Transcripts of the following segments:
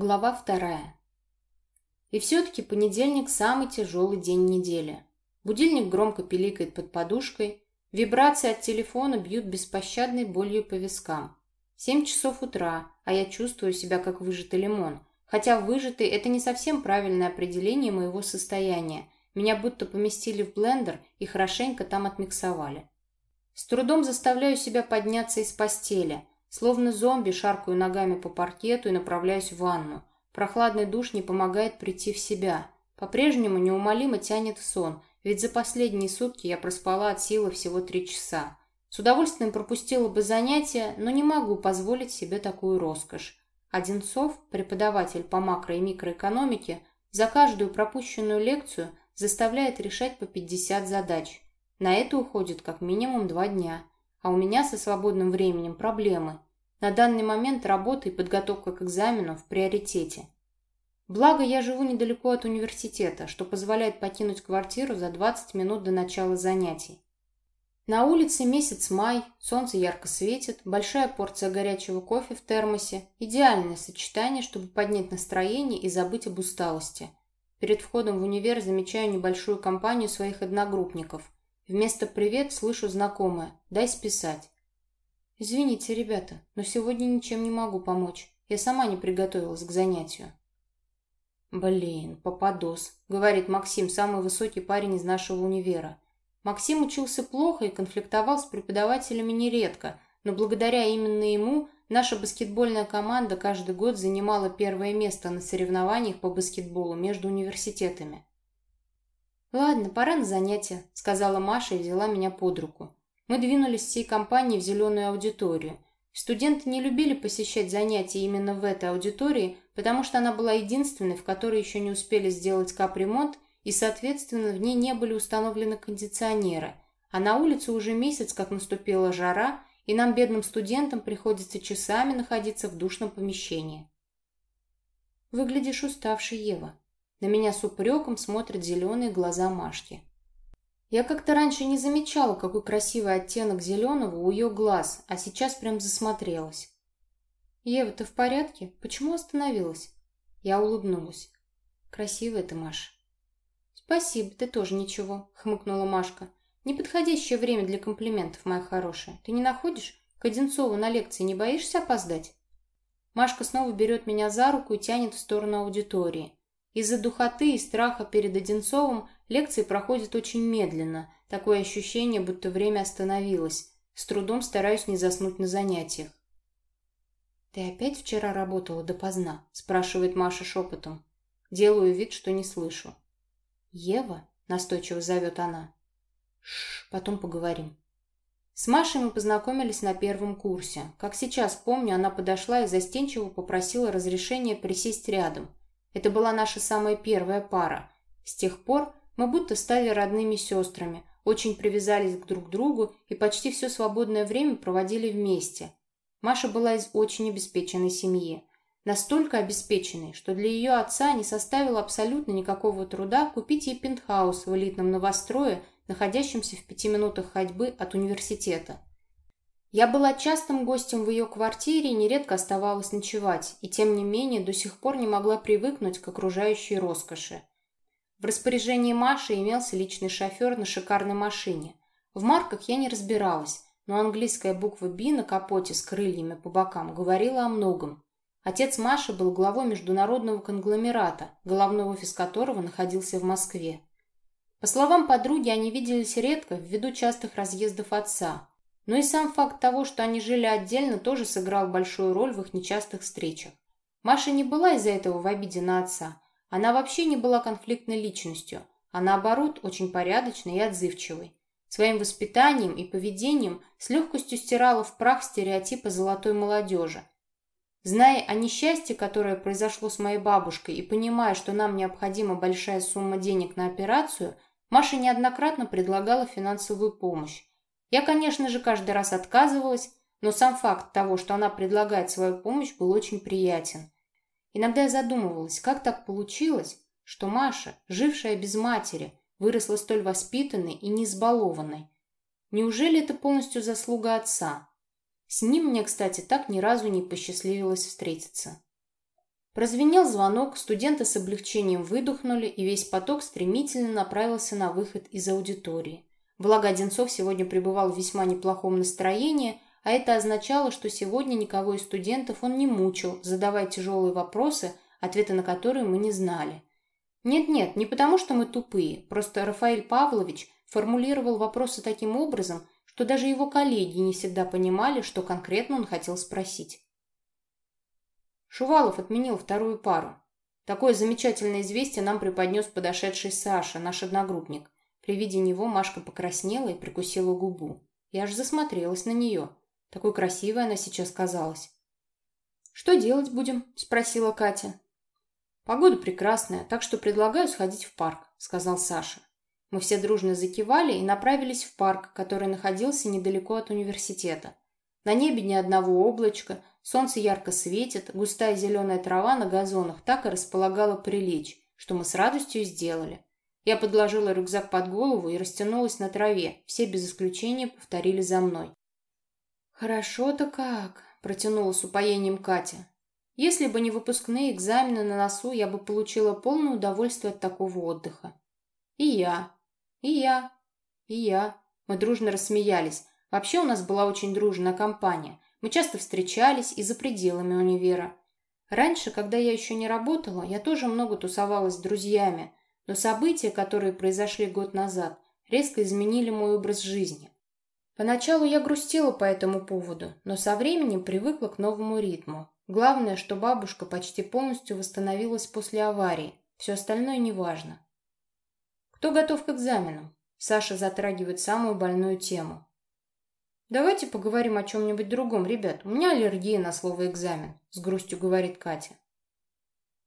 Глава вторая. И все-таки понедельник – самый тяжелый день недели. Будильник громко пиликает под подушкой, вибрации от телефона бьют беспощадной болью по вискам. Семь часов утра, а я чувствую себя как выжатый лимон. Хотя выжатый – это не совсем правильное определение моего состояния. Меня будто поместили в блендер и хорошенько там отмиксовали. С трудом заставляю себя подняться из постели – Словно зомби шаркаю ногами по паркету и направляюсь в ванну. Прохладный душ не помогает прийти в себя. По-прежнему неумолимо тянет в сон, ведь за последние сутки я проспала от силы всего три часа. С удовольствием пропустила бы занятия, но не могу позволить себе такую роскошь. Одинцов, преподаватель по макро- и микроэкономике, за каждую пропущенную лекцию заставляет решать по 50 задач. На это уходит как минимум два дня – а у меня со свободным временем проблемы. На данный момент работа и подготовка к экзамену в приоритете. Благо, я живу недалеко от университета, что позволяет покинуть квартиру за 20 минут до начала занятий. На улице месяц май, солнце ярко светит, большая порция горячего кофе в термосе – идеальное сочетание, чтобы поднять настроение и забыть об усталости. Перед входом в универ замечаю небольшую компанию своих одногруппников – Вместо «привет» слышу знакомое «дай списать». «Извините, ребята, но сегодня ничем не могу помочь. Я сама не приготовилась к занятию». «Блин, попадос», — говорит Максим, самый высокий парень из нашего универа. Максим учился плохо и конфликтовал с преподавателями нередко, но благодаря именно ему наша баскетбольная команда каждый год занимала первое место на соревнованиях по баскетболу между университетами. «Ладно, пора на занятия», — сказала Маша и взяла меня под руку. Мы двинулись всей компанией в зеленую аудиторию. Студенты не любили посещать занятия именно в этой аудитории, потому что она была единственной, в которой еще не успели сделать капремонт, и, соответственно, в ней не были установлены кондиционеры. А на улице уже месяц, как наступила жара, и нам, бедным студентам, приходится часами находиться в душном помещении. «Выглядишь уставшей, Ева», на меня с упреком смотрят зеленые глаза Машки. Я как-то раньше не замечала, какой красивый оттенок зеленого у ее глаз, а сейчас прям засмотрелась. «Ева, ты в порядке? Почему остановилась?» Я улыбнулась. «Красивая ты, Маша». «Спасибо, ты тоже ничего», — хмыкнула Машка. «Неподходящее время для комплиментов, моя хорошая. Ты не находишь? К Одинцову на лекции не боишься опоздать?» Машка снова берет меня за руку и тянет в сторону аудитории. Из-за духоты и страха перед Одинцовым лекции проходят очень медленно. Такое ощущение, будто время остановилось. С трудом стараюсь не заснуть на занятиях. «Ты опять вчера работала допоздна?» – спрашивает Маша шепотом. Делаю вид, что не слышу. «Ева?» – настойчиво зовет она. «Шш, потом поговорим». С Машей мы познакомились на первом курсе. Как сейчас помню, она подошла и застенчиво попросила разрешения присесть рядом. Это была наша самая первая пара. С тех пор мы будто стали родными сестрами, очень привязались друг к другу и почти все свободное время проводили вместе. Маша была из очень обеспеченной семьи. Настолько обеспеченной, что для ее отца не составило абсолютно никакого труда купить ей пентхаус в элитном новострое, находящемся в пяти минутах ходьбы от университета. Я была частым гостем в ее квартире и нередко оставалась ночевать, и тем не менее до сих пор не могла привыкнуть к окружающей роскоши. В распоряжении Маши имелся личный шофер на шикарной машине. В марках я не разбиралась, но английская буква «Б» на капоте с крыльями по бокам говорила о многом. Отец Маши был главой международного конгломерата, головной офис которого находился в Москве. По словам подруги, они виделись редко ввиду частых разъездов отца – но и сам факт того, что они жили отдельно, тоже сыграл большую роль в их нечастых встречах. Маша не была из-за этого в обиде на отца. Она вообще не была конфликтной личностью, а наоборот, очень порядочной и отзывчивой. Своим воспитанием и поведением с легкостью стирала в прах стереотипы золотой молодежи. Зная о несчастье, которое произошло с моей бабушкой, и понимая, что нам необходима большая сумма денег на операцию, Маша неоднократно предлагала финансовую помощь. Я, конечно же, каждый раз отказывалась, но сам факт того, что она предлагает свою помощь, был очень приятен. Иногда я задумывалась, как так получилось, что Маша, жившая без матери, выросла столь воспитанной и не избалованной. Неужели это полностью заслуга отца? С ним мне, кстати, так ни разу не посчастливилось встретиться. Прозвенел звонок, студенты с облегчением выдохнули, и весь поток стремительно направился на выход из аудитории. Благо Одинцов сегодня пребывал в весьма неплохом настроении, а это означало, что сегодня никого из студентов он не мучил, задавая тяжелые вопросы, ответы на которые мы не знали. Нет-нет, не потому что мы тупые, просто Рафаэль Павлович формулировал вопросы таким образом, что даже его коллеги не всегда понимали, что конкретно он хотел спросить. Шувалов отменил вторую пару. Такое замечательное известие нам преподнес подошедший Саша, наш одногруппник. При виде него Машка покраснела и прикусила губу. Я аж засмотрелась на нее. Такой красивой она сейчас казалась. «Что делать будем?» – спросила Катя. «Погода прекрасная, так что предлагаю сходить в парк», – сказал Саша. Мы все дружно закивали и направились в парк, который находился недалеко от университета. На небе ни одного облачка, солнце ярко светит, густая зеленая трава на газонах так и располагала прилечь, что мы с радостью сделали. Я подложила рюкзак под голову и растянулась на траве. Все без исключения повторили за мной. «Хорошо-то как!» – протянула с упоением Катя. «Если бы не выпускные экзамены на носу, я бы получила полное удовольствие от такого отдыха». «И я. И я. И я». Мы дружно рассмеялись. Вообще у нас была очень дружная компания. Мы часто встречались и за пределами универа. Раньше, когда я еще не работала, я тоже много тусовалась с друзьями, но события, которые произошли год назад, резко изменили мой образ жизни. Поначалу я грустила по этому поводу, но со временем привыкла к новому ритму. Главное, что бабушка почти полностью восстановилась после аварии. Все остальное неважно. Кто готов к экзаменам? Саша затрагивает самую больную тему. Давайте поговорим о чем-нибудь другом, ребят. У меня аллергия на слово «экзамен», с грустью говорит Катя.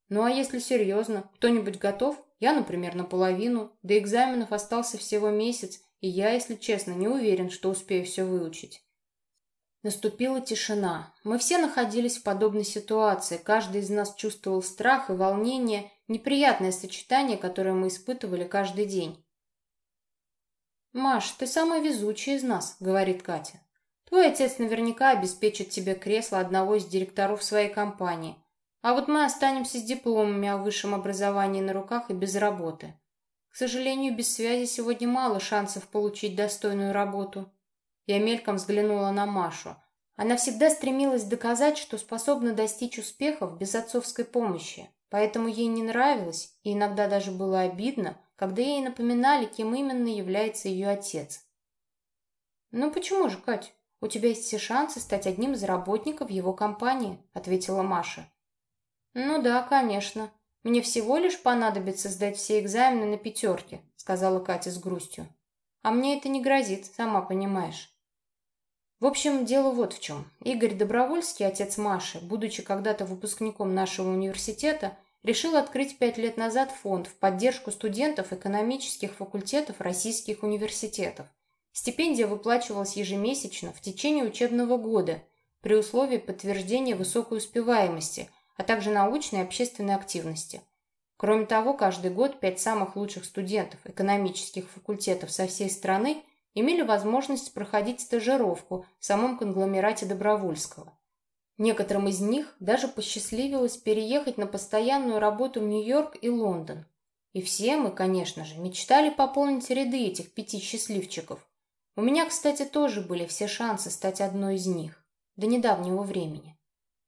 Ну а если серьезно, кто-нибудь готов? Я, например, наполовину. До экзаменов остался всего месяц, и я, если честно, не уверен, что успею все выучить. Наступила тишина. Мы все находились в подобной ситуации. Каждый из нас чувствовал страх и волнение, неприятное сочетание, которое мы испытывали каждый день. «Маш, ты самая везучая из нас», — говорит Катя. «Твой отец наверняка обеспечит тебе кресло одного из директоров своей компании. А вот мы останемся с дипломами о высшем образовании на руках и без работы. К сожалению, без связи сегодня мало шансов получить достойную работу. Я мельком взглянула на Машу. Она всегда стремилась доказать, что способна достичь успехов без отцовской помощи. Поэтому ей не нравилось, и иногда даже было обидно, когда ей напоминали, кем именно является ее отец. «Ну почему же, Кать? У тебя есть все шансы стать одним из работников его компании», — ответила Маша. «Ну да, конечно. Мне всего лишь понадобится сдать все экзамены на пятерки», сказала Катя с грустью. «А мне это не грозит, сама понимаешь». В общем, дело вот в чем. Игорь Добровольский, отец Маши, будучи когда-то выпускником нашего университета, решил открыть пять лет назад фонд в поддержку студентов экономических факультетов российских университетов. Стипендия выплачивалась ежемесячно в течение учебного года при условии подтверждения высокой успеваемости – а также научной и общественной активности. Кроме того, каждый год пять самых лучших студентов экономических факультетов со всей страны имели возможность проходить стажировку в самом конгломерате Добровольского. Некоторым из них даже посчастливилось переехать на постоянную работу в Нью-Йорк и Лондон. И все мы, конечно же, мечтали пополнить ряды этих пяти счастливчиков. У меня, кстати, тоже были все шансы стать одной из них. До недавнего времени.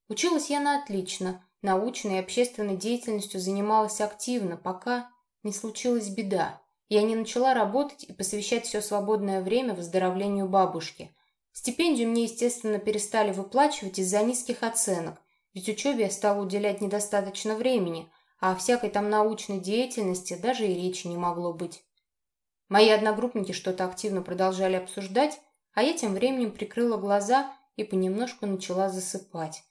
Училась я на отлично, научной и общественной деятельностью занималась активно, пока не случилась беда. Я не начала работать и посвящать все свободное время выздоровлению бабушки. Стипендию мне, естественно, перестали выплачивать из-за низких оценок, ведь учебе я стала уделять недостаточно времени, а о всякой там научной деятельности даже и речи не могло быть. Мои одногруппники что-то активно продолжали обсуждать, а я тем временем прикрыла глаза и понемножку начала засыпать.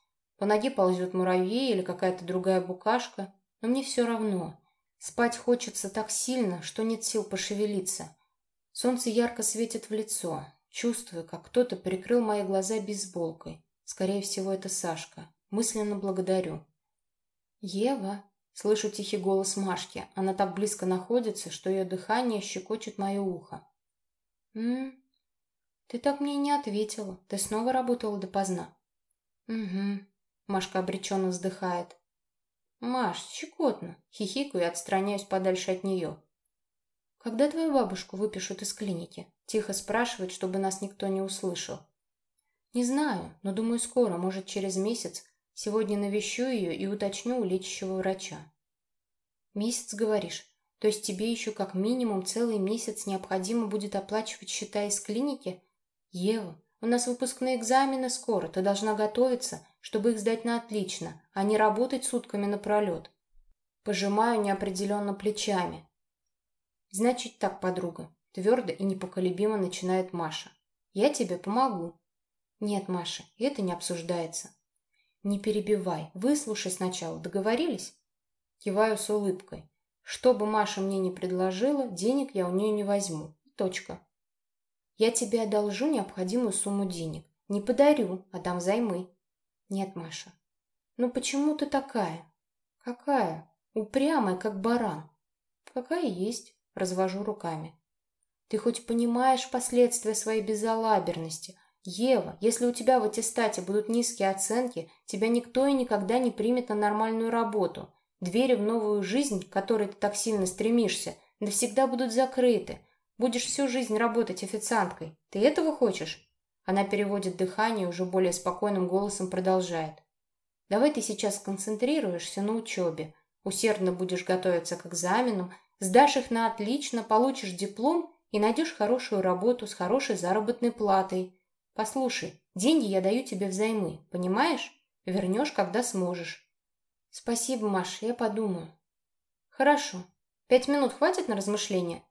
По ноге ползет муравей или какая-то другая букашка, но мне все равно. Спать хочется так сильно, что нет сил пошевелиться. Солнце ярко светит в лицо. Чувствую, как кто-то прикрыл мои глаза бейсболкой. Скорее всего, это Сашка. Мысленно благодарю. «Ева!» Слышу тихий голос Машки. Она так близко находится, что ее дыхание щекочет мое ухо. «М? Ты так мне не ответила. Ты снова работала допоздна?» «Угу. Машка обреченно вздыхает. Маш, щекотно. Хихикаю и отстраняюсь подальше от нее. Когда твою бабушку выпишут из клиники? Тихо спрашивает, чтобы нас никто не услышал. Не знаю, но думаю скоро, может через месяц. Сегодня навещу ее и уточню у лечащего врача. Месяц, говоришь? То есть тебе еще как минимум целый месяц необходимо будет оплачивать счета из клиники? Ева, у нас выпускные экзамены скоро, ты должна готовиться, чтобы их сдать на отлично, а не работать сутками напролет. Пожимаю неопределенно плечами. Значит так, подруга, твердо и непоколебимо начинает Маша. Я тебе помогу. Нет, Маша, это не обсуждается. Не перебивай, выслушай сначала, договорились? Киваю с улыбкой. Что бы Маша мне ни предложила, денег я у нее не возьму. Точка. Я тебе одолжу необходимую сумму денег. Не подарю, а дам займы. Нет, Маша. Ну почему ты такая? Какая? Упрямая, как баран. Какая есть, развожу руками. Ты хоть понимаешь последствия своей безалаберности? Ева, если у тебя в аттестате будут низкие оценки, тебя никто и никогда не примет на нормальную работу. Двери в новую жизнь, к которой ты так сильно стремишься, навсегда будут закрыты. Будешь всю жизнь работать официанткой. Ты этого хочешь?» Она переводит дыхание и уже более спокойным голосом продолжает. «Давай ты сейчас сконцентрируешься на учебе. Усердно будешь готовиться к экзаменам, сдашь их на отлично, получишь диплом и найдешь хорошую работу с хорошей заработной платой. Послушай, деньги я даю тебе взаймы, понимаешь? Вернешь, когда сможешь». «Спасибо, Маш, я подумаю». «Хорошо. Пять минут хватит на размышления?»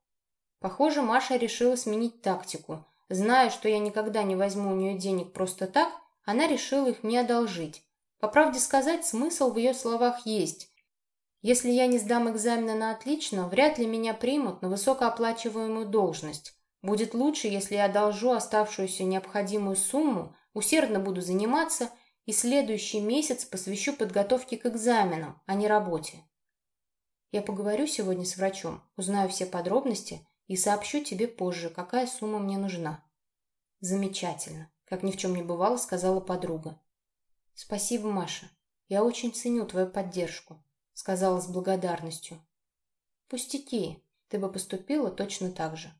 Похоже, Маша решила сменить тактику. Зная, что я никогда не возьму у нее денег просто так, она решила их мне одолжить. По правде сказать, смысл в ее словах есть. Если я не сдам экзамены на отлично, вряд ли меня примут на высокооплачиваемую должность. Будет лучше, если я одолжу оставшуюся необходимую сумму, усердно буду заниматься и следующий месяц посвящу подготовке к экзаменам, а не работе. Я поговорю сегодня с врачом, узнаю все подробности и сообщу тебе позже, какая сумма мне нужна». «Замечательно», — как ни в чем не бывало, сказала подруга. «Спасибо, Маша. Я очень ценю твою поддержку», — сказала с благодарностью. «Пустяки. Ты бы поступила точно так же».